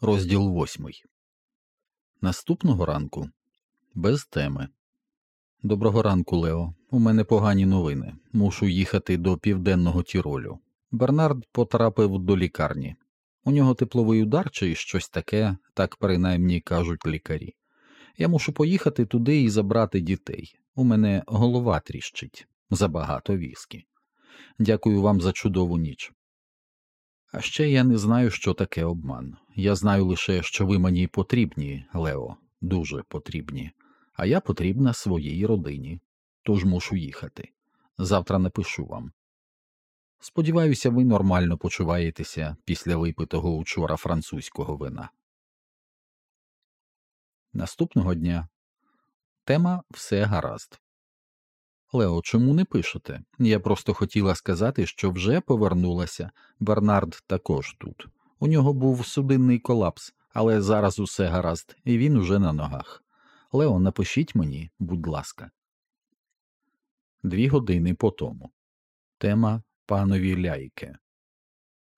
Розділ восьмий. Наступного ранку без теми. Доброго ранку, Лео. У мене погані новини. Мушу їхати до південного Тіролю. Бернард потрапив до лікарні. У нього тепловий удар чи щось таке, так принаймні кажуть лікарі. Я мушу поїхати туди і забрати дітей. У мене голова тріщить забагато віскі. Дякую вам за чудову ніч. А ще я не знаю, що таке обман. Я знаю лише, що ви мені потрібні, Лео, дуже потрібні, а я потрібна своїй родині, тож мушу їхати. Завтра напишу вам. Сподіваюся, ви нормально почуваєтеся після випитого учора французького вина. Наступного дня тема все гаразд. Лео, чому не пишете? Я просто хотіла сказати, що вже повернулася. Бернард також тут. У нього був судинний колапс, але зараз усе гаразд, і він уже на ногах. Лео, напишіть мені, будь ласка. Дві години по тому. Тема панові ляйке.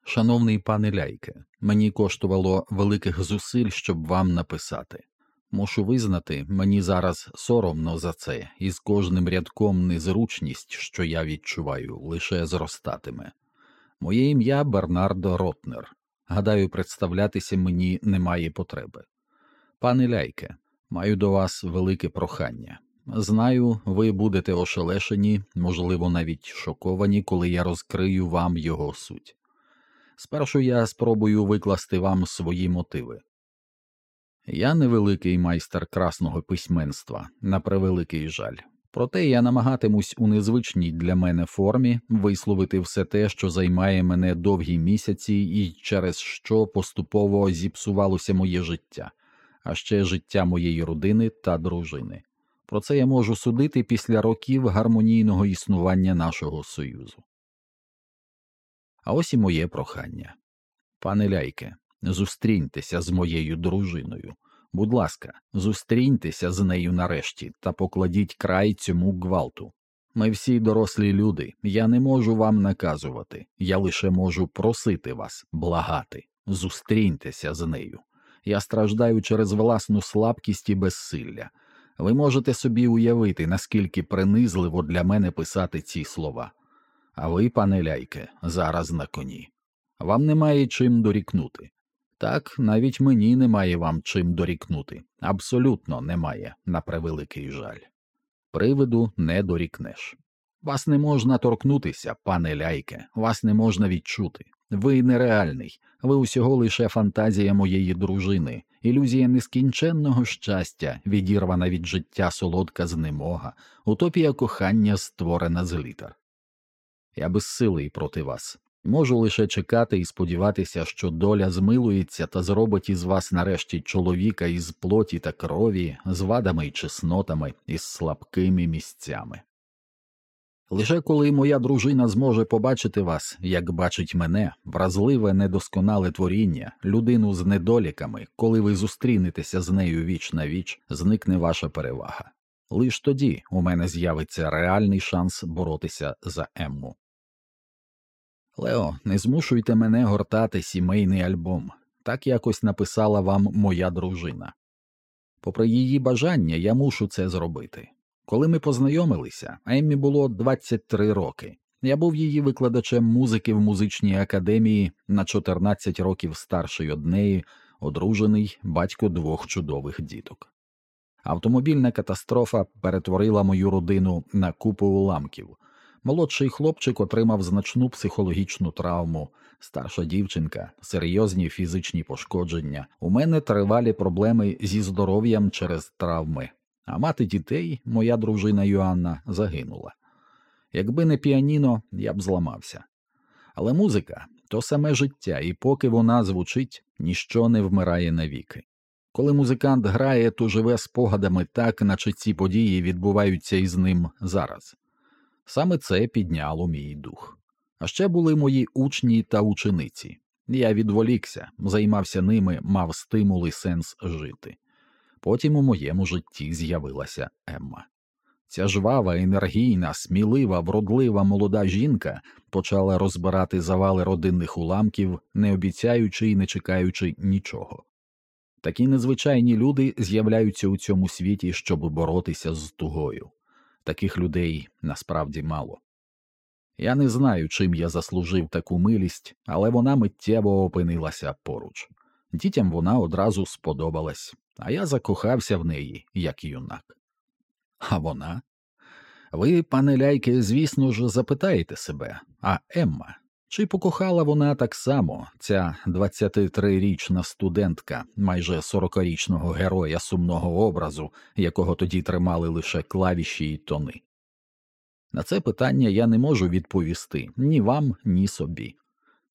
Шановний пане ляйке, мені коштувало великих зусиль, щоб вам написати. Мушу визнати, мені зараз соромно за це, і з кожним рядком незручність, що я відчуваю, лише зростатиме. Моє ім'я Бернардо Ротнер. Гадаю, представлятися мені немає потреби. Пане ляйке, маю до вас велике прохання. Знаю, ви будете ошелешені, можливо, навіть шоковані, коли я розкрию вам його суть. Спершу я спробую викласти вам свої мотиви. Я невеликий майстер красного письменства, на превеликий жаль. Проте я намагатимусь у незвичній для мене формі висловити все те, що займає мене довгі місяці, і через що поступово зіпсувалося моє життя, а ще життя моєї родини та дружини. Про це я можу судити після років гармонійного існування нашого союзу. А ось і моє прохання. Пане ляйке, зустріньтеся з моєю дружиною. Будь ласка, зустріньтеся з нею нарешті та покладіть край цьому гвалту. Ми всі дорослі люди, я не можу вам наказувати, я лише можу просити вас, благати, зустріньтеся з нею. Я страждаю через власну слабкість і безсилля. Ви можете собі уявити, наскільки принизливо для мене писати ці слова. А ви, пане ляйке, зараз на коні. Вам немає чим дорікнути. Так, навіть мені немає вам чим дорікнути. Абсолютно немає, на превеликий жаль. Привиду не дорікнеш. Вас не можна торкнутися, пане ляйке, вас не можна відчути. Ви нереальний, ви усього лише фантазія моєї дружини, ілюзія нескінченного щастя, відірвана від життя солодка знемога, утопія кохання створена з літер. Я безсилий проти вас, Можу лише чекати і сподіватися, що доля змилується та зробить із вас нарешті чоловіка із плоті та крові, з вадами й чеснотами, із слабкими місцями. Лише коли моя дружина зможе побачити вас, як бачить мене, вразливе недосконале творіння, людину з недоліками, коли ви зустрінетеся з нею віч на віч, зникне ваша перевага. Лиш тоді у мене з'явиться реальний шанс боротися за Емму. Лео, не змушуйте мене гортати сімейний альбом, так якось написала вам моя дружина. Попри її бажання, я мушу це зробити. Коли ми познайомилися, Еммі було 23 роки. Я був її викладачем музики в музичній академії на 14 років старший од неї, одружений батько двох чудових діток. Автомобільна катастрофа перетворила мою родину на купу уламків. Молодший хлопчик отримав значну психологічну травму, старша дівчинка, серйозні фізичні пошкодження. У мене тривалі проблеми зі здоров'ям через травми, а мати дітей, моя дружина Йоанна, загинула. Якби не піаніно, я б зламався. Але музика то саме життя, і поки вона звучить, ніщо не вмирає навіки. Коли музикант грає, то живе спогадами так, наче ці події відбуваються із ним зараз. Саме це підняло мій дух. А ще були мої учні та учениці. Я відволікся, займався ними, мав стимул і сенс жити. Потім у моєму житті з'явилася Емма. Ця жвава, енергійна, смілива, вродлива молода жінка почала розбирати завали родинних уламків, не обіцяючи і не чекаючи нічого. Такі незвичайні люди з'являються у цьому світі, щоб боротися з тугою. Таких людей насправді мало. Я не знаю, чим я заслужив таку милість, але вона миттєво опинилася поруч. Дітям вона одразу сподобалась, а я закохався в неї, як юнак. А вона? Ви, пане ляйки, звісно ж, запитаєте себе, а Емма? Чи покохала вона так само, ця 23-річна студентка, майже 40-річного героя сумного образу, якого тоді тримали лише клавіші й тони? На це питання я не можу відповісти ні вам, ні собі.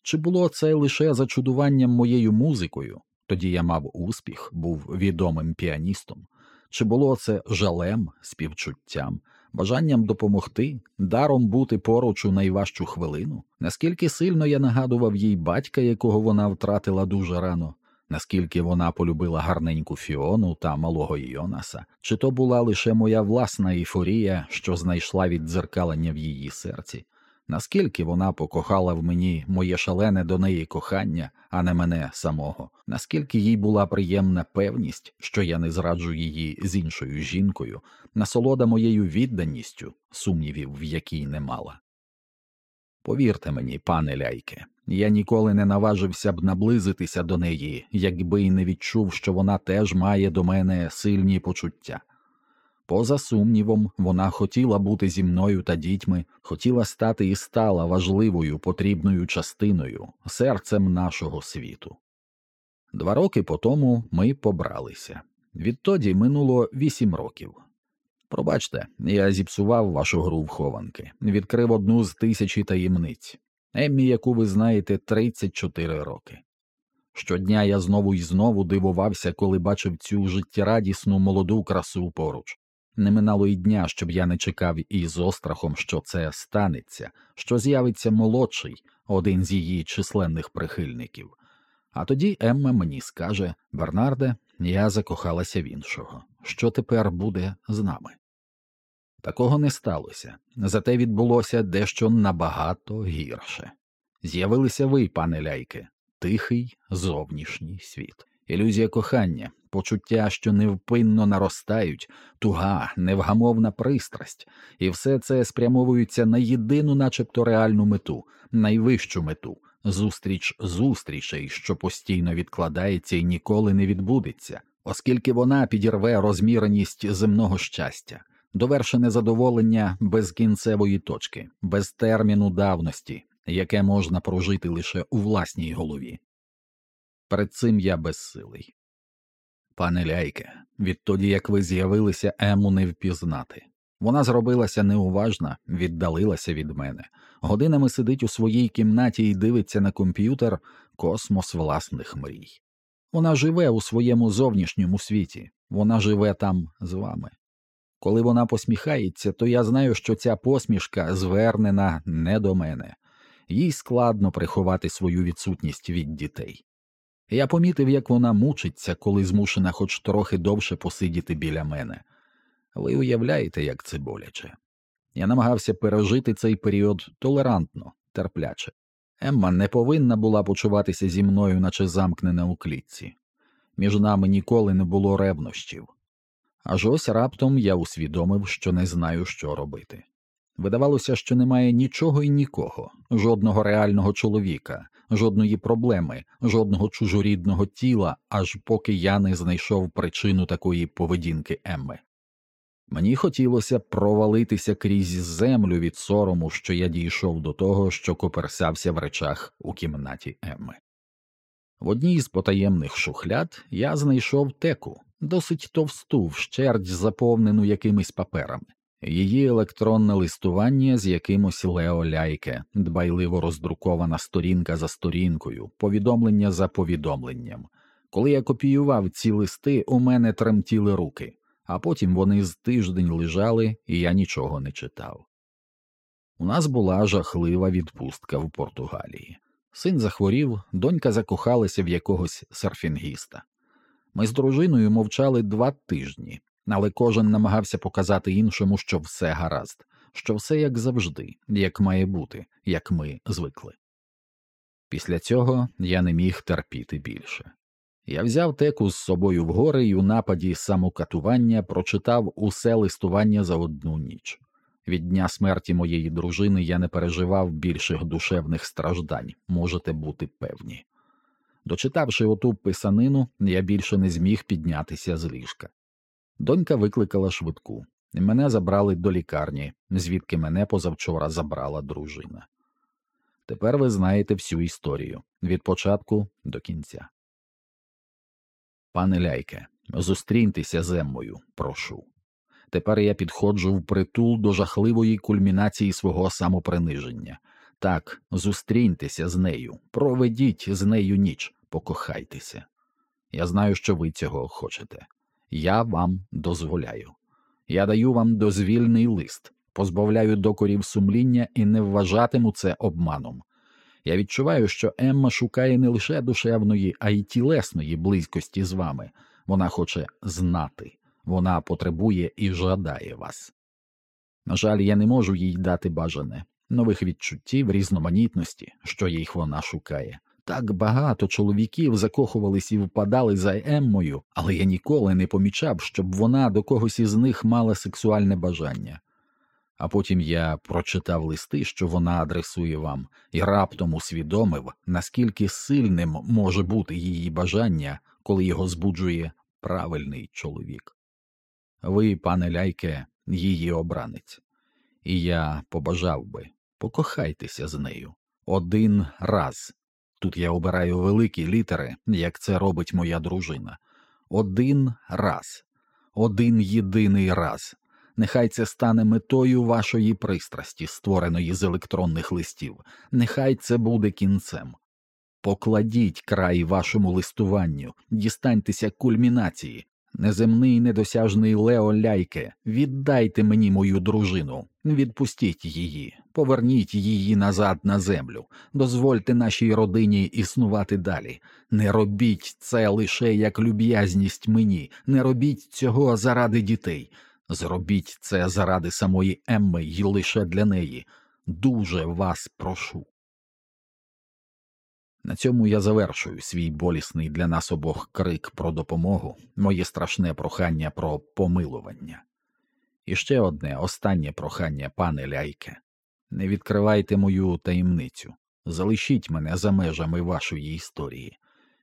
Чи було це лише зачудуванням моєю музикою? Тоді я мав успіх, був відомим піаністом, чи було це жалем, співчуттям, бажанням допомогти, даром бути поруч у найважчу хвилину? Наскільки сильно я нагадував їй батька, якого вона втратила дуже рано, наскільки вона полюбила гарненьку Фіону та малого Йонаса, чи то була лише моя власна ейфорія, що знайшла віддзеркалення в її серці? Наскільки вона покохала в мені моє шалене до неї кохання, а не мене самого, наскільки їй була приємна певність, що я не зраджу її з іншою жінкою, насолода моєю відданістю, сумнівів, в якій не мала. Повірте мені, пане ляйке, я ніколи не наважився б наблизитися до неї, якби й не відчув, що вона теж має до мене сильні почуття. Поза сумнівом, вона хотіла бути зі мною та дітьми, хотіла стати і стала важливою потрібною частиною, серцем нашого світу. Два роки по тому ми побралися. Відтоді минуло вісім років. Пробачте, я зіпсував вашу гру в хованки, відкрив одну з тисячі таємниць, Еммі, яку ви знаєте, 34 роки. Щодня я знову і знову дивувався, коли бачив цю життєрадісну молоду красу поруч. Не минало й дня, щоб я не чекав із острахом, що це станеться, що з'явиться молодший, один з її численних прихильників. А тоді Емма мені скаже Бернарде, я закохалася в іншого. Що тепер буде з нами? Такого не сталося, зате відбулося дещо набагато гірше. З'явилися ви, пане ляйке, тихий зовнішній світ, ілюзія кохання, почуття, що невпинно наростають, туга, невгамовна пристрасть, і все це спрямовується на єдину, начебто реальну мету, найвищу мету зустріч зустрічей, що постійно відкладається і ніколи не відбудеться, оскільки вона підірве розміреність земного щастя. Довершене задоволення без кінцевої точки, без терміну давності, яке можна прожити лише у власній голові. Перед цим я безсилий. Пане ляйке, відтоді як ви з'явилися, ему не впізнати. Вона зробилася неуважна, віддалилася від мене, годинами сидить у своїй кімнаті і дивиться на комп'ютер космос власних мрій. Вона живе у своєму зовнішньому світі, вона живе там з вами. Коли вона посміхається, то я знаю, що ця посмішка звернена не до мене, їй складно приховати свою відсутність від дітей. Я помітив, як вона мучиться, коли змушена хоч трохи довше посидіти біля мене. Ви уявляєте, як це боляче. Я намагався пережити цей період толерантно, терпляче. Емма не повинна була почуватися зі мною, наче замкнена у клітці. Між нами ніколи не було ревнощів. Аж ось раптом я усвідомив, що не знаю, що робити. Видавалося, що немає нічого і нікого, жодного реального чоловіка, жодної проблеми, жодного чужорідного тіла, аж поки я не знайшов причину такої поведінки Емми. Мені хотілося провалитися крізь землю від сорому, що я дійшов до того, що коперсався в речах у кімнаті Емми. В одній з потаємних шухляд я знайшов теку, досить товсту, вщерть заповнену якимись паперами, її електронне листування з якимось леоляйке, дбайливо роздрукована сторінка за сторінкою, повідомлення за повідомленням. Коли я копіював ці листи, у мене тремтіли руки, а потім вони з тиждень лежали, і я нічого не читав. У нас була жахлива відпустка в Португалії. Син захворів, донька закохалася в якогось серфінгіста. Ми з дружиною мовчали два тижні, але кожен намагався показати іншому, що все гаразд, що все як завжди, як має бути, як ми звикли. Після цього я не міг терпіти більше. Я взяв теку з собою в гори і у нападі самокатування прочитав усе листування за одну ніч. Від дня смерті моєї дружини я не переживав більших душевних страждань, можете бути певні. Дочитавши оту писанину, я більше не зміг піднятися з ліжка. Донька викликала швидку, мене забрали до лікарні, звідки мене позавчора забрала дружина. Тепер ви знаєте всю історію від початку до кінця. Пане ляйке, зустріньтеся з Еммою, прошу. Тепер я підходжу в притул до жахливої кульмінації свого самоприниження. Так, зустріньтеся з нею, проведіть з нею ніч, покохайтеся. Я знаю, що ви цього хочете. Я вам дозволяю. Я даю вам дозвільний лист, позбавляю докорів сумління і не вважатиму це обманом. Я відчуваю, що Емма шукає не лише душевної, а й тілесної близькості з вами. Вона хоче знати, вона потребує і жадає вас. На жаль, я не можу їй дати бажане, нових відчуттів, різноманітності, що їх вона шукає. Так багато чоловіків закохувались і впадали за Еммою, але я ніколи не помічав, щоб вона до когось із них мала сексуальне бажання. А потім я прочитав листи, що вона адресує вам, і раптом усвідомив, наскільки сильним може бути її бажання, коли його збуджує правильний чоловік. Ви, пане ляйке, її обранець, і я побажав би покохайтеся з нею один раз. Тут я обираю великі літери, як це робить моя дружина. Один раз, один єдиний раз. Нехай це стане метою вашої пристрасті, створеної з електронних листів, нехай це буде кінцем. Покладіть край вашому листуванню, дістаньтеся кульмінації. Неземний недосяжний Лео Ляйке, віддайте мені мою дружину, відпустіть її, поверніть її назад на землю, дозвольте нашій родині існувати далі. Не робіть це лише як люб'язність мені, не робіть цього заради дітей. Зробіть це заради самої Емми й лише для неї. Дуже вас прошу. На цьому я завершую свій болісний для нас обох крик про допомогу, моє страшне прохання про помилування. І ще одне останнє прохання, пане ляйке не відкривайте мою таємницю, залишіть мене за межами вашої історії.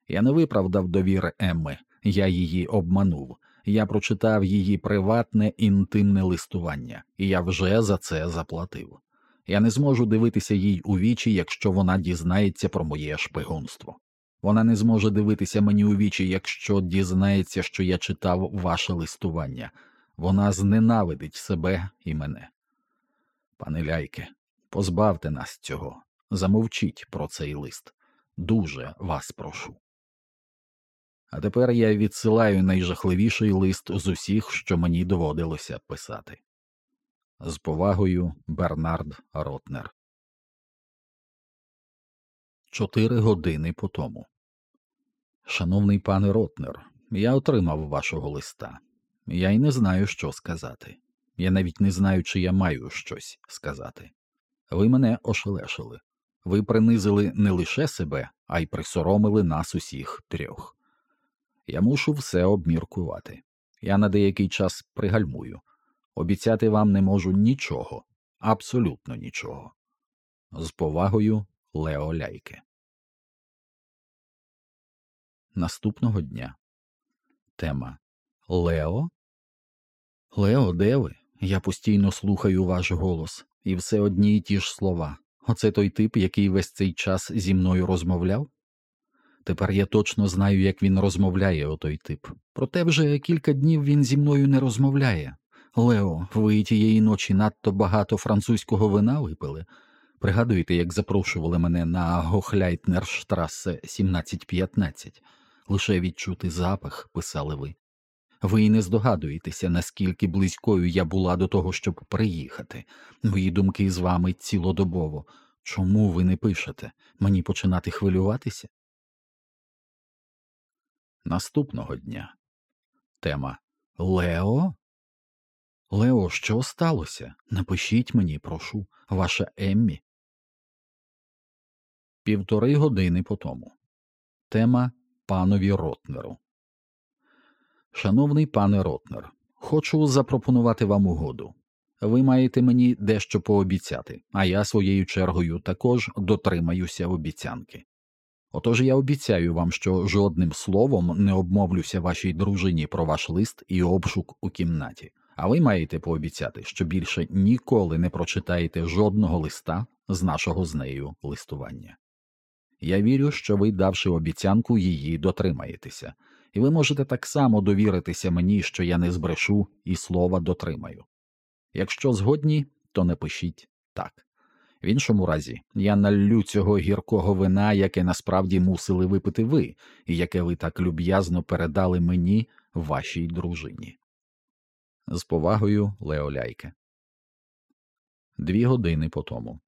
Я не виправдав довір Емми, я її обманув, я прочитав її приватне інтимне листування, і я вже за це заплатив. Я не зможу дивитися їй у вічі, якщо вона дізнається про моє шпигунство. Вона не зможе дивитися мені у вічі, якщо дізнається, що я читав ваше листування. Вона зненавидить себе і мене. Пане ляйке, позбавте нас цього, замовчіть про цей лист. Дуже вас прошу. А тепер я відсилаю найжахливіший лист з усіх, що мені доводилося писати. З повагою Бернард Ротнер. Чотири години по тому. Шановний пане Ротнер, я отримав вашого листа. Я й не знаю, що сказати. Я навіть не знаю, чи я маю щось сказати. Ви мене ошелешили. Ви принизили не лише себе, а й присоромили нас усіх трьох. Я мушу все обміркувати. Я на деякий час пригальмую. Обіцяти вам не можу нічого, абсолютно нічого. З повагою Лео Ляйке. Наступного дня. Тема Лео. Лео, де ви? Я постійно слухаю ваш голос, і все одні й ті ж слова. Оце той тип, який весь цей час зі мною розмовляв? Тепер я точно знаю, як він розмовляє, отой тип. Проте вже кілька днів він зі мною не розмовляє. Лео, ви тієї ночі надто багато французького вина випили. Пригадуєте, як запрошували мене на Гохляйтнерштрасе 1715. Лише відчути запах, писали ви. Ви й не здогадуєтеся, наскільки близькою я була до того, щоб приїхати. Мої думки з вами цілодобово. Чому ви не пишете? Мені починати хвилюватися? Наступного дня тема Лео? Лео, що сталося? Напишіть мені, прошу, ваша Еммі. Півтори години по тому. Тема панові Ротнеру. Шановний пане Ротнер, хочу запропонувати вам угоду. Ви маєте мені дещо пообіцяти, а я своєю чергою також дотримаюся обіцянки. Отож я обіцяю вам, що жодним словом не обмовлюся вашій дружині про ваш лист і обшук у кімнаті, а ви маєте пообіцяти, що більше ніколи не прочитаєте жодного листа з нашого з нею листування. Я вірю, що ви, давши обіцянку, її дотримаєтеся, і ви можете так само довіритися мені, що я не збрешу і слова дотримаю. Якщо згодні, то напишіть так. В іншому разі я наллю цього гіркого вина, яке насправді мусили випити ви, і яке ви так люб'язно передали мені, вашій дружині. З повагою Лео Ляйке. Дві години по тому.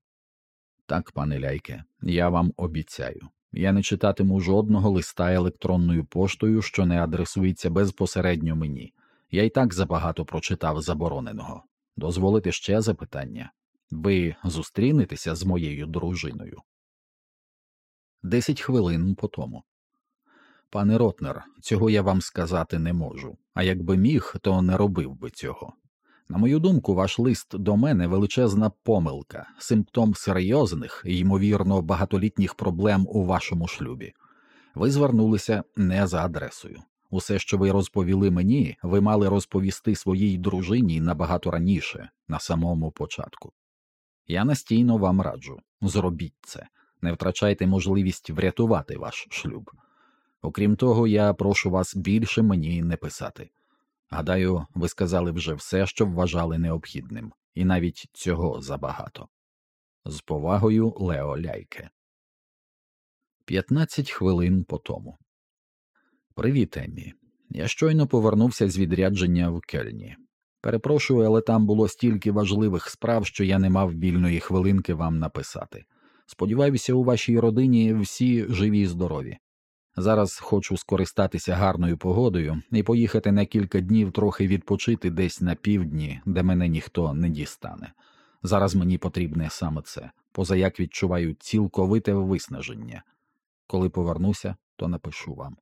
Так, пане Ляйке, я вам обіцяю. Я не читатиму жодного листа електронною поштою, що не адресується безпосередньо мені. Я й так забагато прочитав забороненого. Дозволите ще запитання ви зустрінетеся з моєю дружиною? Десять хвилин по тому. Пане Ротнер, цього я вам сказати не можу, а якби міг, то не робив би цього. На мою думку, ваш лист до мене величезна помилка, симптом серйозних ймовірно, багатолітніх проблем у вашому шлюбі. Ви звернулися не за адресою. Усе, що ви розповіли мені, ви мали розповісти своїй дружині набагато раніше, на самому початку. Я настійно вам раджу зробіть це, не втрачайте можливість врятувати ваш шлюб. Окрім того, я прошу вас більше мені не писати. Гадаю, ви сказали вже все, що вважали необхідним, і навіть цього забагато. З повагою Лео Ляйке. П'ятнадцять хвилин по тому. Привіт, Еммі. Я щойно повернувся з відрядження в Кельні. Перепрошую, але там було стільки важливих справ, що я не мав вільної хвилинки вам написати. Сподіваюся, у вашій родині всі живі й здорові. Зараз хочу скористатися гарною погодою і поїхати на кілька днів трохи відпочити десь на півдні, де мене ніхто не дістане. Зараз мені потрібне саме це, поза як відчуваю цілковите виснаження. Коли повернуся, то напишу вам.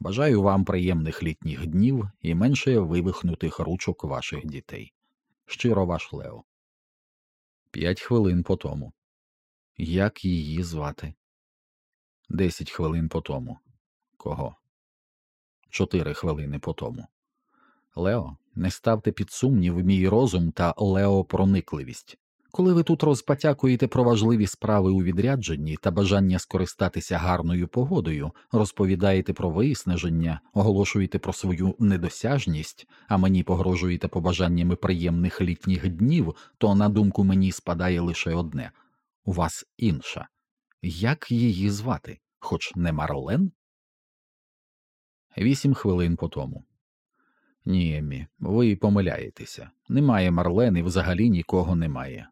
Бажаю вам приємних літніх днів і менше вивихнутих ручок ваших дітей. Щиро ваш Лео. П'ять хвилин по тому. Як її звати? Десять хвилин по тому. Кого? Чотири хвилини по тому. Лео, не ставте під сумнів мій розум та Лео проникливість. Коли ви тут розпатякуєте про важливі справи у відрядженні та бажання скористатися гарною погодою, розповідаєте про виснаження, оголошуєте про свою недосяжність, а мені погрожуєте побажаннями приємних літніх днів, то на думку мені спадає лише одне у вас інша. Як її звати? Хоч не Марлен? Вісім хвилин по тому. Ні, Еммі, ви помиляєтеся. Немає Марлен і взагалі нікого немає.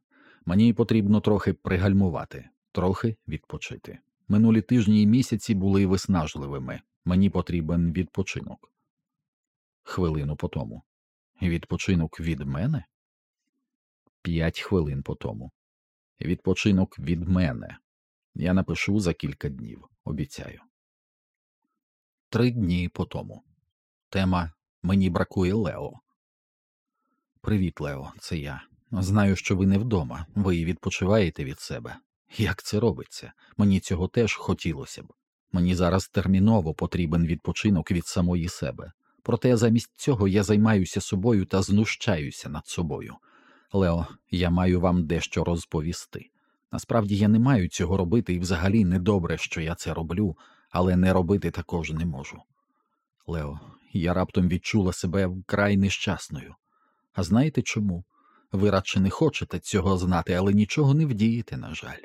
Мені потрібно трохи пригальмувати, трохи відпочити. Минулі тижні і місяці були виснажливими. Мені потрібен відпочинок. Хвилину по тому. Відпочинок від мене? П'ять хвилин по тому. Відпочинок від мене. Я напишу за кілька днів, обіцяю. Три дні по тому. Тема Мені бракує Лео. Привіт, Лео, це я. Знаю, що ви не вдома, ви відпочиваєте від себе. Як це робиться? Мені цього теж хотілося б. Мені зараз терміново потрібен відпочинок від самої себе. Проте замість цього я займаюся собою та знущаюся над собою. Лео, я маю вам дещо розповісти. Насправді я не маю цього робити, і взагалі недобре, що я це роблю, але не робити також не можу. Лео, я раптом відчула себе вкрай нещасною. А знаєте чому? Ви радше не хочете цього знати, але нічого не вдієте, на жаль.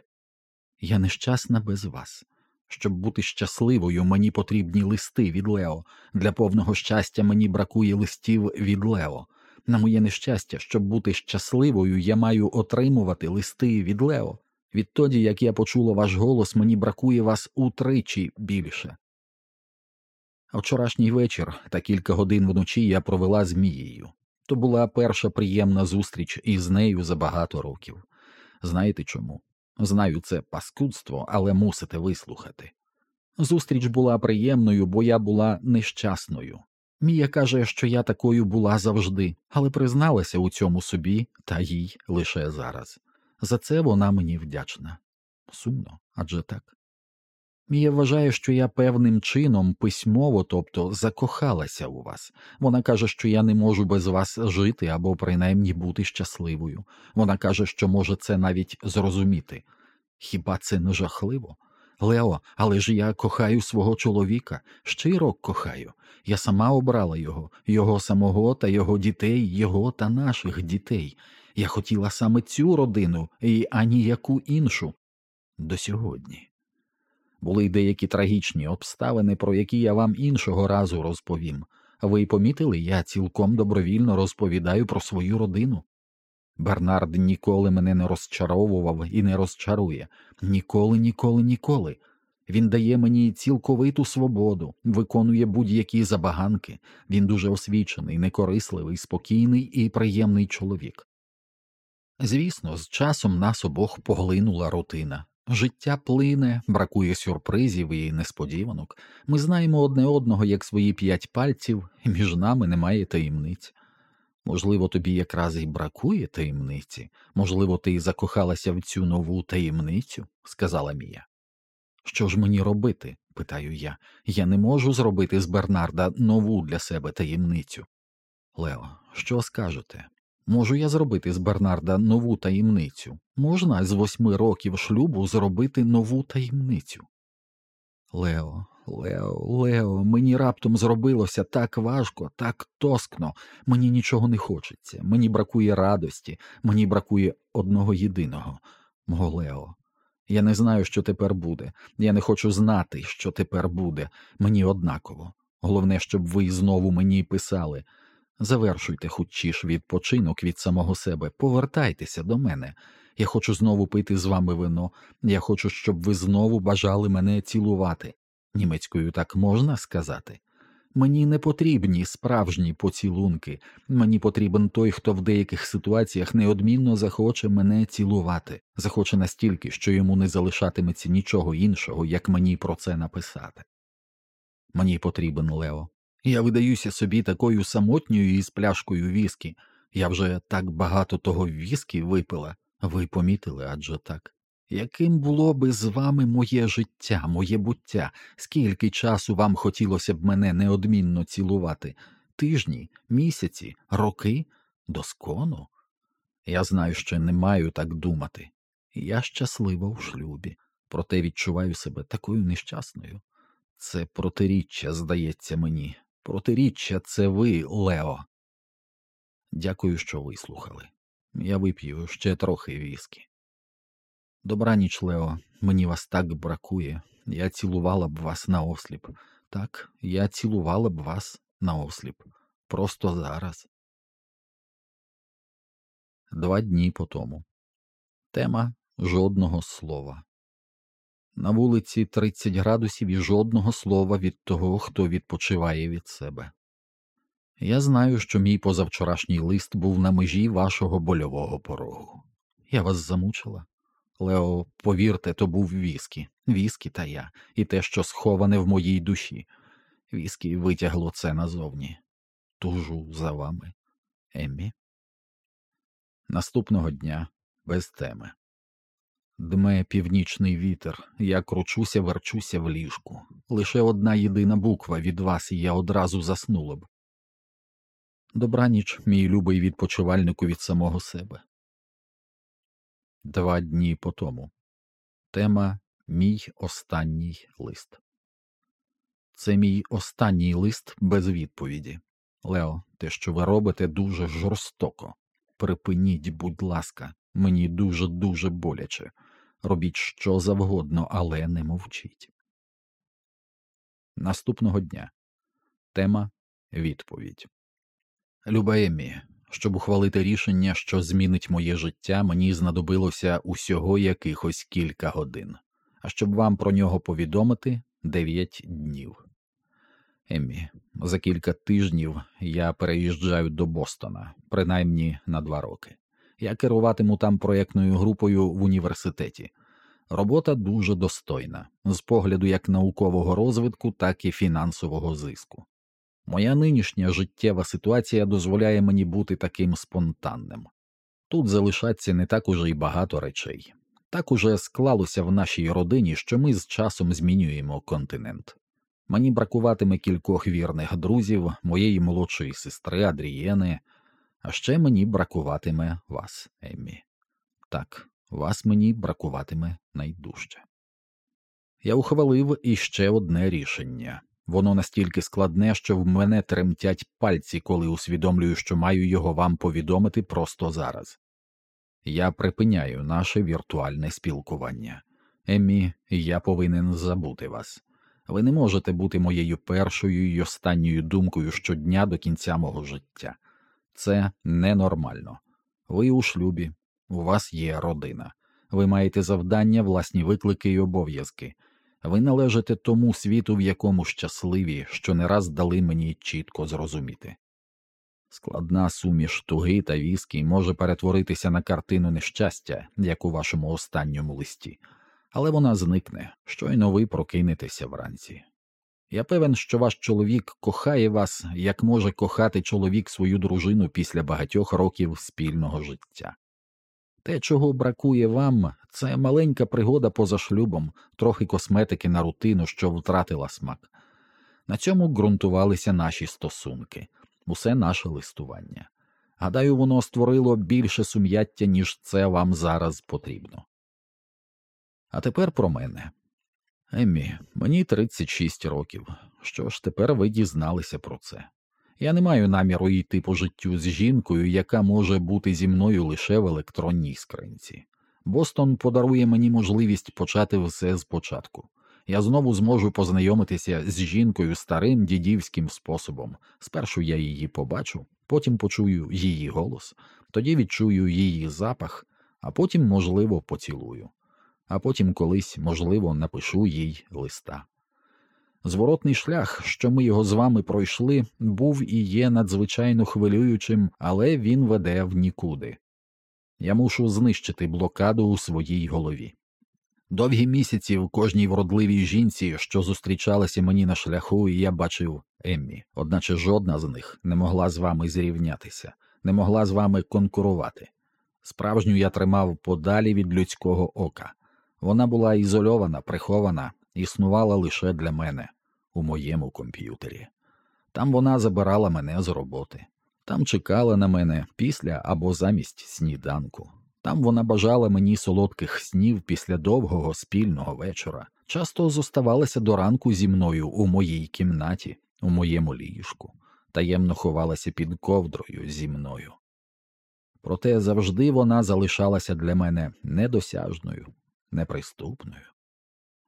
Я нещасна без вас. Щоб бути щасливою, мені потрібні листи від Лео. Для повного щастя мені бракує листів від Лео. На моє нещастя, щоб бути щасливою, я маю отримувати листи від Лео. Відтоді, як я почула ваш голос, мені бракує вас утричі більше. Вчорашній вечір та кілька годин вночі я провела з Мією. То була перша приємна зустріч із нею за багато років. Знаєте чому? Знаю, це паскудство, але мусите вислухати. Зустріч була приємною, бо я була нещасною. Мія каже, що я такою була завжди, але призналася у цьому собі та їй лише зараз. За це вона мені вдячна. Сумно, адже так. Мія вважає, що я певним чином письмово, тобто закохалася у вас. Вона каже, що я не можу без вас жити або принаймні бути щасливою. Вона каже, що може це навіть зрозуміти. Хіба це не жахливо? Лео, але ж я кохаю свого чоловіка, щиро кохаю. Я сама обрала його, його самого та його дітей, його та наших дітей. Я хотіла саме цю родину і ані яку іншу до сьогодні. Були й деякі трагічні обставини, про які я вам іншого разу розповім. Ви помітили, я цілком добровільно розповідаю про свою родину. Бернард ніколи мене не розчаровував і не розчарує. Ніколи, ніколи, ніколи. Він дає мені цілковиту свободу, виконує будь-які забаганки. Він дуже освічений, некорисливий, спокійний і приємний чоловік. Звісно, з часом нас обох поглинула рутина. Життя плине, бракує сюрпризів і несподіванок. Ми знаємо одне одного як свої п'ять пальців, і між нами немає таємниць. Можливо, тобі якраз і бракує таємниці, можливо, ти закохалася в цю нову таємницю, сказала Мія. Що ж мені робити? питаю я. Я не можу зробити з Бернарда нову для себе таємницю. Лео, що скажете? Можу я зробити з Бернарда нову таємницю? Можна з восьми років шлюбу зробити нову таємницю? Лео, Лео, Лео, мені раптом зробилося так важко, так тоскно, мені нічого не хочеться, мені бракує радості, мені бракує одного єдиного, мого Лео. Я не знаю, що тепер буде. Я не хочу знати, що тепер буде. Мені однаково. Головне, щоб ви знову мені писали. Завершуйте хутчіш відпочинок від самого себе, повертайтеся до мене. Я хочу знову пити з вами вино. Я хочу, щоб ви знову бажали мене цілувати. Німецькою так можна сказати. Мені не потрібні справжні поцілунки, мені потрібен той, хто в деяких ситуаціях неодмінно захоче мене цілувати, захоче настільки, що йому не залишатиметься нічого іншого, як мені про це написати. Мені потрібен Лео. Я видаюся собі такою самотньою із пляшкою віскі. Я вже так багато того віскі випила, ви помітили адже так. Яким було би з вами моє життя, моє буття, скільки часу вам хотілося б мене неодмінно цілувати? Тижні, місяці, роки, доскону? Я знаю, що не маю так думати. Я щаслива у шлюбі, проте відчуваю себе такою нещасною. Це протиріччя, здається мені. Протиріччя це ви, Лео. Дякую, що вислухали. Я вип'ю ще трохи віскі. Добраніч, Лео, мені вас так бракує. Я цілувала б вас на осліп. Так, я цілувала б вас на осліп. Просто зараз. Два дні по тому. Тема жодного слова. На вулиці 30 градусів і жодного слова від того, хто відпочиває від себе. Я знаю, що мій позавчорашній лист був на межі вашого больового порогу. Я вас замучила. Лео, повірте, то був віскі, віскі та я, і те, що сховане в моїй душі. Віскі витягло це назовні. Тужу за вами, Еммі. Наступного дня без теми. Дме північний вітер, я кручуся, верчуся в ліжку. Лише одна єдина буква від вас, і я одразу заснула б. Добраніч, мій любий відпочивальнику від самого себе. Два дні по тому. Тема Мій останній лист. Це мій останній лист без відповіді. Лео, те, що ви робите, дуже жорстоко. Припиніть, будь ласка, мені дуже дуже боляче. Робіть що завгодно, але не мовчіть. Наступного дня тема відповідь. Люба Еммі, щоб ухвалити рішення, що змінить моє життя, мені знадобилося усього якихось кілька годин, а щоб вам про нього повідомити дев'ять днів. Еммі, за кілька тижнів я переїжджаю до Бостона, принаймні на два роки. Я керуватиму там проєктною групою в університеті. Робота дуже достойна, з погляду як наукового розвитку, так і фінансового зиску. Моя нинішня життєва ситуація дозволяє мені бути таким спонтанним. Тут залишаться не так уже й багато речей. Так уже склалося в нашій родині, що ми з часом змінюємо континент. Мені бракуватиме кількох вірних друзів, моєї молодшої сестри Адрієни, а ще мені бракуватиме вас, Еммі. Так, вас мені бракуватиме найдужче. Я ухвалив іще одне рішення воно настільки складне, що в мене тремтять пальці, коли усвідомлюю, що маю його вам повідомити просто зараз. Я припиняю наше віртуальне спілкування. Еммі, я повинен забути вас. Ви не можете бути моєю першою і останньою думкою щодня до кінця мого життя. Це ненормально. Ви у шлюбі, у вас є родина, ви маєте завдання, власні виклики і обов'язки. Ви належите тому світу, в якому щасливі, що не раз дали мені чітко зрозуміти. Складна суміш туги та віскі може перетворитися на картину нещастя, як у вашому останньому листі, але вона зникне, щойно ви прокинетеся вранці. Я певен, що ваш чоловік кохає вас, як може кохати чоловік свою дружину після багатьох років спільного життя. Те, чого бракує вам, це маленька пригода поза шлюбом, трохи косметики на рутину, що втратила смак. На цьому ґрунтувалися наші стосунки, усе наше листування. Гадаю, воно створило більше сум'яття, ніж це вам зараз потрібно. А тепер про мене. Еммі, мені 36 років. Що ж тепер ви дізналися про це? Я не маю наміру йти по життю з жінкою, яка може бути зі мною лише в електронній скринці. Бостон подарує мені можливість почати все спочатку. Я знову зможу познайомитися з жінкою старим дідівським способом. Спершу я її побачу, потім почую її голос, тоді відчую її запах, а потім, можливо, поцілую, а потім колись, можливо, напишу їй листа. Зворотний шлях, що ми його з вами пройшли, був і є надзвичайно хвилюючим, але він веде в нікуди. Я мушу знищити блокаду у своїй голові. Довгі місяці в кожній вродливій жінці, що зустрічалася мені на шляху, і я бачив Еммі, одначе жодна з них не могла з вами зрівнятися, не могла з вами конкурувати. Справжню я тримав подалі від людського ока. Вона була ізольована, прихована, існувала лише для мене у моєму комп'ютері. Там вона забирала мене з роботи, там чекала на мене після або замість сніданку. Там вона бажала мені солодких снів після довгого спільного вечора, часто зоставалася до ранку зі мною у моїй кімнаті, у моєму ліжку, таємно ховалася під ковдрою зі мною. Проте завжди вона залишалася для мене недосяжною, неприступною.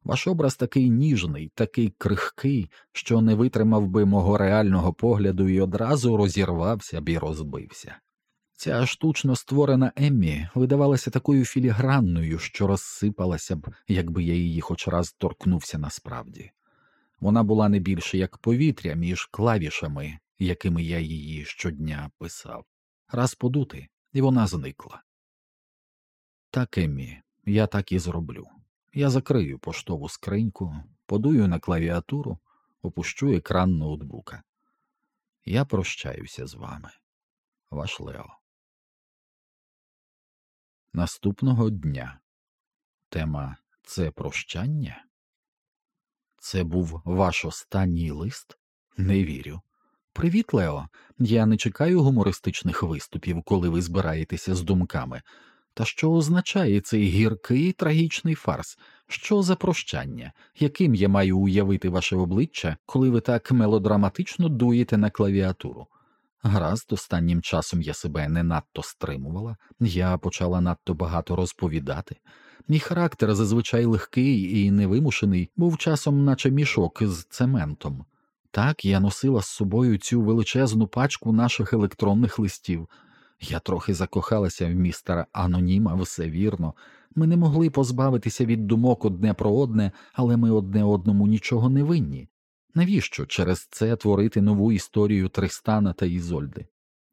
Ваш образ такий ніжний, такий крихкий, що не витримав би мого реального погляду і одразу розірвався б і розбився. Ця штучно створена Еммі видавалася такою філігранною, що розсипалася б, якби я її хоч раз торкнувся насправді. Вона була не більше як повітря між клавішами, якими я її щодня писав. Раз подути, і вона зникла. Так, Еммі, я так і зроблю. Я закрию поштову скриньку, подую на клавіатуру, опущу екран ноутбука. Я прощаюся з вами, ваш Лео. Наступного дня тема це прощання? Це був ваш останній лист? Не вірю. Привіт, Лео. Я не чекаю гумористичних виступів, коли ви збираєтеся з думками. Та що означає цей гіркий трагічний фарс? Що за прощання? Яким я маю уявити ваше обличчя, коли ви так мелодраматично дуєте на клавіатуру? Гаразд, останнім часом я себе не надто стримувала, я почала надто багато розповідати. Мій характер зазвичай легкий і невимушений, був часом, наче мішок з цементом. Так я носила з собою цю величезну пачку наших електронних листів. Я трохи закохалася в містера Аноніма, все вірно. Ми не могли позбавитися від думок одне про одне, але ми одне одному нічого не винні. Навіщо через це творити нову історію Тристана та Ізольди?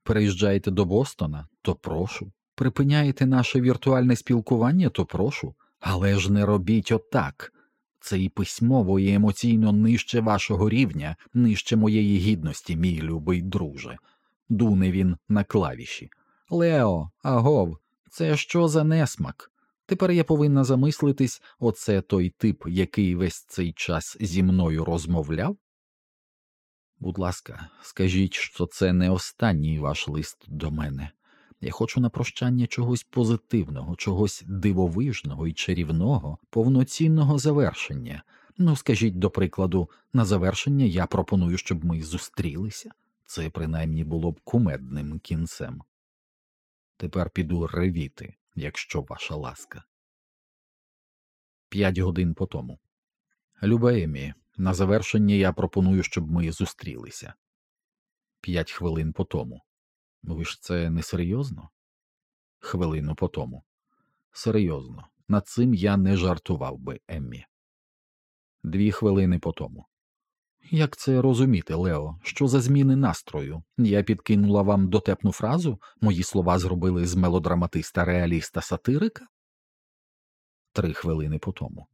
Переїжджаєте до Бостона, то прошу. Припиняєте наше віртуальне спілкування, то прошу. Але ж не робіть отак. Це і письмово, і емоційно нижче вашого рівня, нижче моєї гідності, мій любий друже. Дуне він на клавіші. Лео, агов, це що за несмак? Тепер я повинна замислитись, оце той тип, який весь цей час зі мною розмовляв? Будь ласка, скажіть, що це не останній ваш лист до мене. Я хочу на прощання чогось позитивного, чогось дивовижного і чарівного, повноцінного завершення. Ну, скажіть, до прикладу, на завершення я пропоную, щоб ми зустрілися. Це принаймні було б кумедним кінцем. Тепер піду ревіти, якщо ваша ласка. П'ять годин по тому. Люба Емі, на завершення я пропоную, щоб ми зустрілися. П'ять хвилин по тому. Ви ж це не серйозно? Хвилину по тому. Серйозно. Над цим я не жартував би, Еммі. Дві хвилини по тому. Як це розуміти, Лео? Що за зміни настрою? Я підкинула вам дотепну фразу, мої слова зробили з мелодраматиста реаліста сатирика? Три хвилини по тому.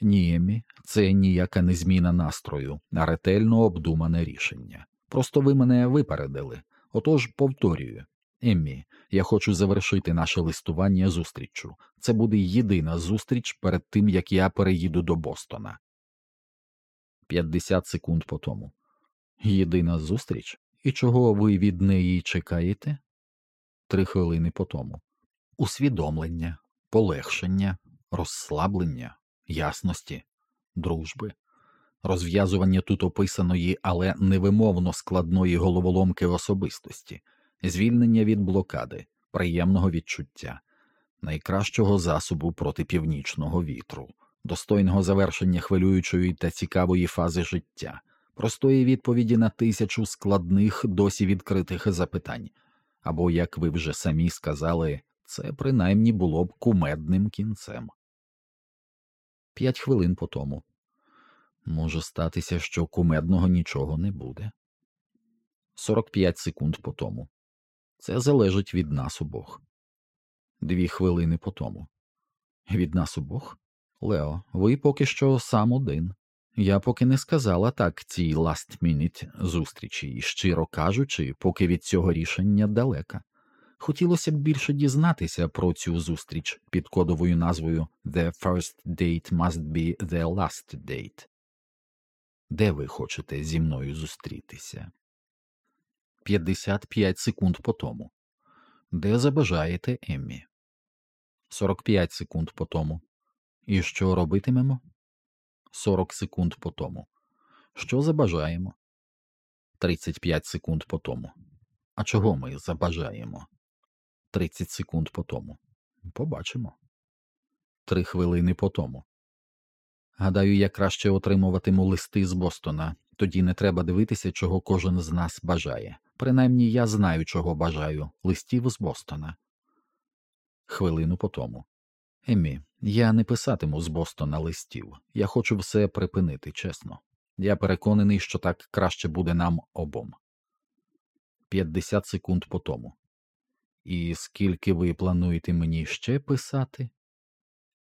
Ні, Еммі, це ніяка не зміна настрою, а ретельно обдумане рішення. Просто ви мене випередили. Отож, повторюю, Еммі, я хочу завершити наше листування зустріччю. Це буде єдина зустріч перед тим, як я переїду до Бостона. 50 секунд по тому. Єдина зустріч? І чого ви від неї чекаєте? Три хвилини по тому. Усвідомлення, полегшення, розслаблення, ясності, дружби, розв'язування тут описаної, але невимовно складної головоломки особистості, звільнення від блокади, приємного відчуття, найкращого засобу проти північного вітру, достойного завершення хвилюючої та цікавої фази життя, простої відповіді на тисячу складних досі відкритих запитань. Або, як ви вже самі сказали, це принаймні було б кумедним кінцем. П'ять хвилин по тому. Може статися, що кумедного нічого не буде. 45 секунд по тому. Це залежить від нас обох. Дві хвилини по тому. Від нас обох? Лео, ви поки що сам один. Я поки не сказала так цій last minute зустрічі, і, щиро кажучи, поки від цього рішення далека. Хотілося б більше дізнатися про цю зустріч під кодовою назвою The first date must be the last date. Де ви хочете зі мною зустрітися? 55 секунд по тому. Де забажаєте Еммі? 45 секунд по тому. І що робитимемо? 40 секунд по тому. Що забажаємо? 35 секунд по тому. А чого ми забажаємо? 30 секунд по тому. Побачимо. Три хвилини по тому. Гадаю, я краще отримуватиму листи з Бостона, тоді не треба дивитися, чого кожен з нас бажає. Принаймні я знаю, чого бажаю листів з Бостона. Хвилину по тому. Еммі, я не писатиму з Бостона листів. Я хочу все припинити, чесно. Я переконаний, що так краще буде нам обом. 50 секунд по тому. І скільки ви плануєте мені ще писати?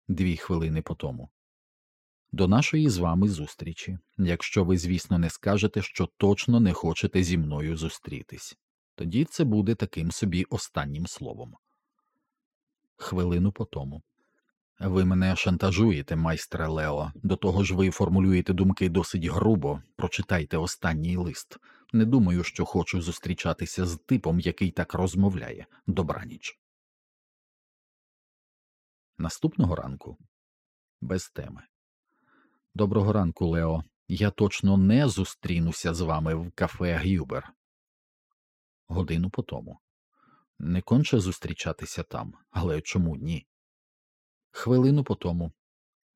Дві хвилини по тому. До нашої з вами зустрічі, якщо ви, звісно, не скажете, що точно не хочете зі мною зустрітись. Тоді це буде таким собі останнім словом. Хвилину по тому. Ви мене шантажуєте, майстре Лео, до того ж ви формулюєте думки досить грубо, прочитайте останній лист. Не думаю, що хочу зустрічатися з типом, який так розмовляє. Добраніч. Наступного ранку без теми. Доброго ранку, Лео. Я точно не зустрінуся з вами в кафе Гюбер. Годину по тому. Не конче зустрічатися там, але чому ні? Хвилину по тому,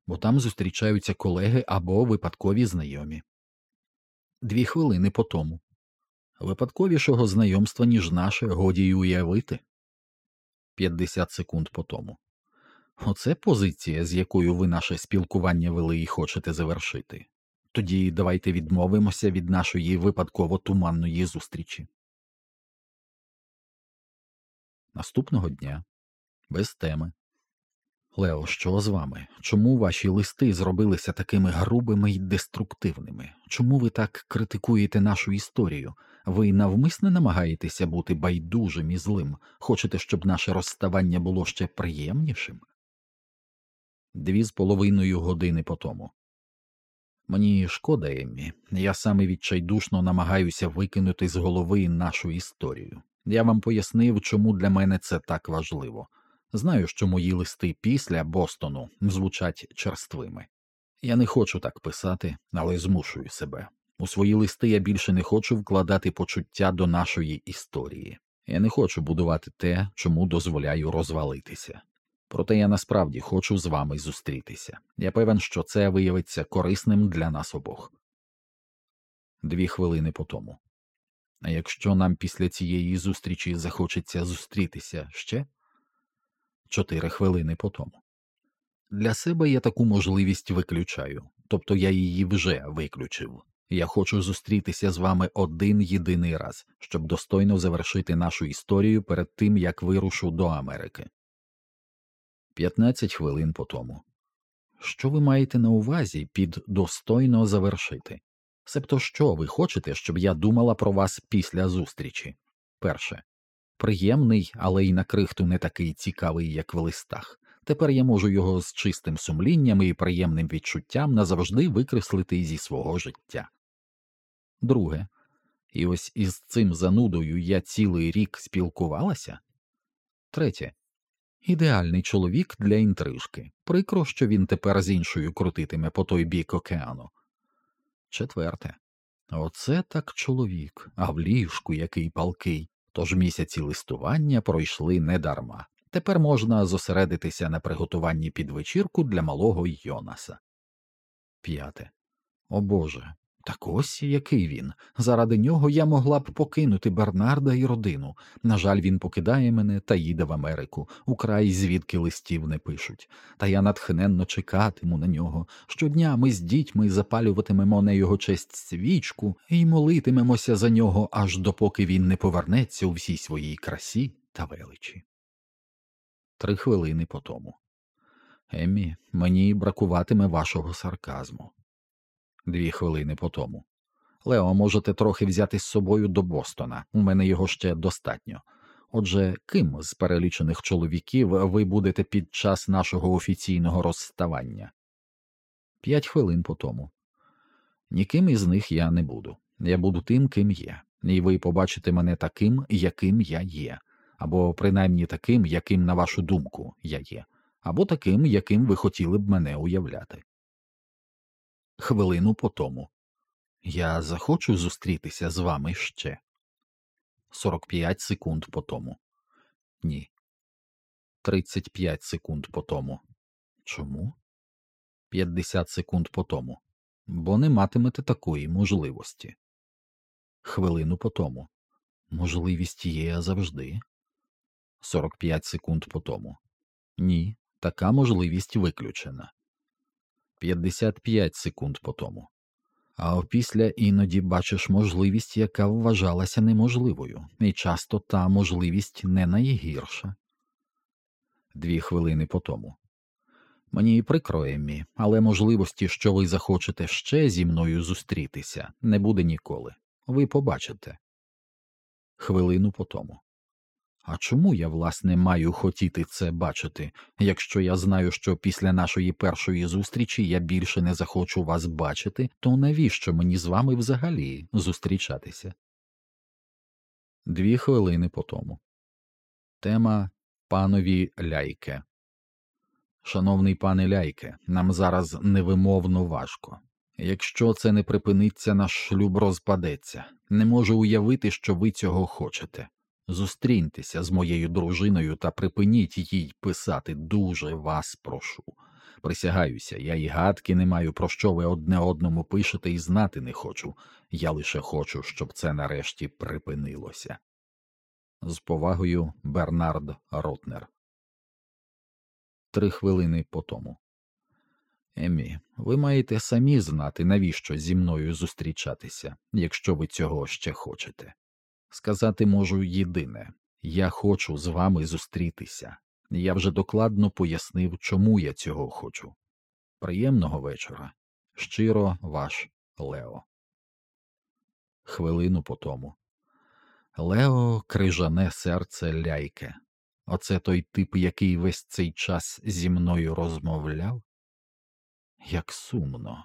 бо там зустрічаються колеги або випадкові знайомі. Дві хвилини по тому. Випадковішого знайомства, ніж наше, годі й уявити. П'ятдесят секунд по тому. Оце позиція, з якою ви наше спілкування вели і хочете завершити. Тоді давайте відмовимося від нашої випадково туманної зустрічі. Наступного дня без теми. Лео, що з вами? Чому ваші листи зробилися такими грубими й деструктивними? Чому ви так критикуєте нашу історію? Ви навмисне намагаєтеся бути байдужим і злим? Хочете, щоб наше розставання було ще приємнішим? Дві з половиною години по тому. Мені шкода, Еммі. Я саме відчайдушно намагаюся викинути з голови нашу історію. Я вам пояснив, чому для мене це так важливо. Знаю, що мої листи після Бостону звучать черствими. Я не хочу так писати, але змушую себе. У свої листи я більше не хочу вкладати почуття до нашої історії. Я не хочу будувати те, чому дозволяю розвалитися. Проте я насправді хочу з вами зустрітися. Я певен, що це виявиться корисним для нас обох. Дві хвилини по тому. А якщо нам після цієї зустрічі захочеться зустрітися ще чотири хвилини по тому. Для себе я таку можливість виключаю, тобто я її вже виключив. Я хочу зустрітися з вами один єдиний раз, щоб достойно завершити нашу історію перед тим, як вирушу до Америки. П'ятнадцять хвилин по тому. Що ви маєте на увазі під достойно завершити? Себто що ви хочете, щоб я думала про вас після зустрічі? Перше. Приємний, але й на крихту не такий цікавий, як в листах. Тепер я можу його з чистим сумлінням і приємним відчуттям назавжди викреслити зі свого життя. Друге. І ось із цим занудою я цілий рік спілкувалася. Третє. Ідеальний чоловік для інтрижки. Прикро, що він тепер з іншою крутитиме по той бік океану. Четверте. Оце так чоловік, а в ліжку який палкий. Тож місяці листування пройшли недарма. Тепер можна зосередитися на приготуванні під вечірку для малого Йонаса. П'яте. О Боже, так ось який він. Заради нього я могла б покинути Бернарда і родину. На жаль, він покидає мене та їде в Америку, у край звідки листів не пишуть. Та я натхненно чекатиму на нього. Щодня ми з дітьми запалюватимемо на його честь свічку і молитимемося за нього, аж допоки він не повернеться у всій своїй красі та величі. Три хвилини по тому. Еммі, мені бракуватиме вашого сарказму дві хвилини по тому. Лео, можете трохи взяти з собою до Бостона, у мене його ще достатньо. Отже, ким з перелічених чоловіків ви будете під час нашого офіційного розставання? П'ять хвилин по тому. Ніким із них я не буду. Я буду тим, ким є, і ви побачите мене таким, яким я є, або принаймні таким, яким, на вашу думку, я є, або таким, яким ви хотіли б мене уявляти хвилину по тому. Я захочу зустрітися з вами ще. 45 секунд по тому. Ні. 35 секунд по тому. Чому? 50 секунд по тому. Бо не матимете такої можливості. Хвилину по тому. Можливість є завжди. 45 секунд по тому. Ні, така можливість виключена. 55 секунд по тому. А опісля іноді бачиш можливість, яка вважалася неможливою, і часто та можливість не найгірша. Дві хвилини по тому. Мені прикро, Еммі, але можливості, що ви захочете ще зі мною зустрітися, не буде ніколи. Ви побачите. Хвилину по тому. А чому я, власне, маю хотіти це бачити, якщо я знаю, що після нашої першої зустрічі я більше не захочу вас бачити, то навіщо мені з вами взагалі зустрічатися? Дві хвилини по тому. Тема панові ляйке. Шановний пане ляйке, нам зараз невимовно важко. Якщо це не припиниться, наш шлюб розпадеться. Не можу уявити, що ви цього хочете. Зустріньтеся з моєю дружиною та припиніть їй писати дуже вас прошу. Присягаюся, я й гадки не маю, про що ви одне одному пишете і знати не хочу. Я лише хочу, щоб це нарешті припинилося. З повагою Бернард Ротнер. Три хвилини по тому. Емі, ви маєте самі знати, навіщо зі мною зустрічатися, якщо ви цього ще хочете. Сказати можу єдине я хочу з вами зустрітися. Я вже докладно пояснив, чому я цього хочу. Приємного вечора. Щиро ваш Лео. Хвилину по тому. Лео крижане серце ляйке. Оце той тип, який весь цей час зі мною розмовляв? Як сумно.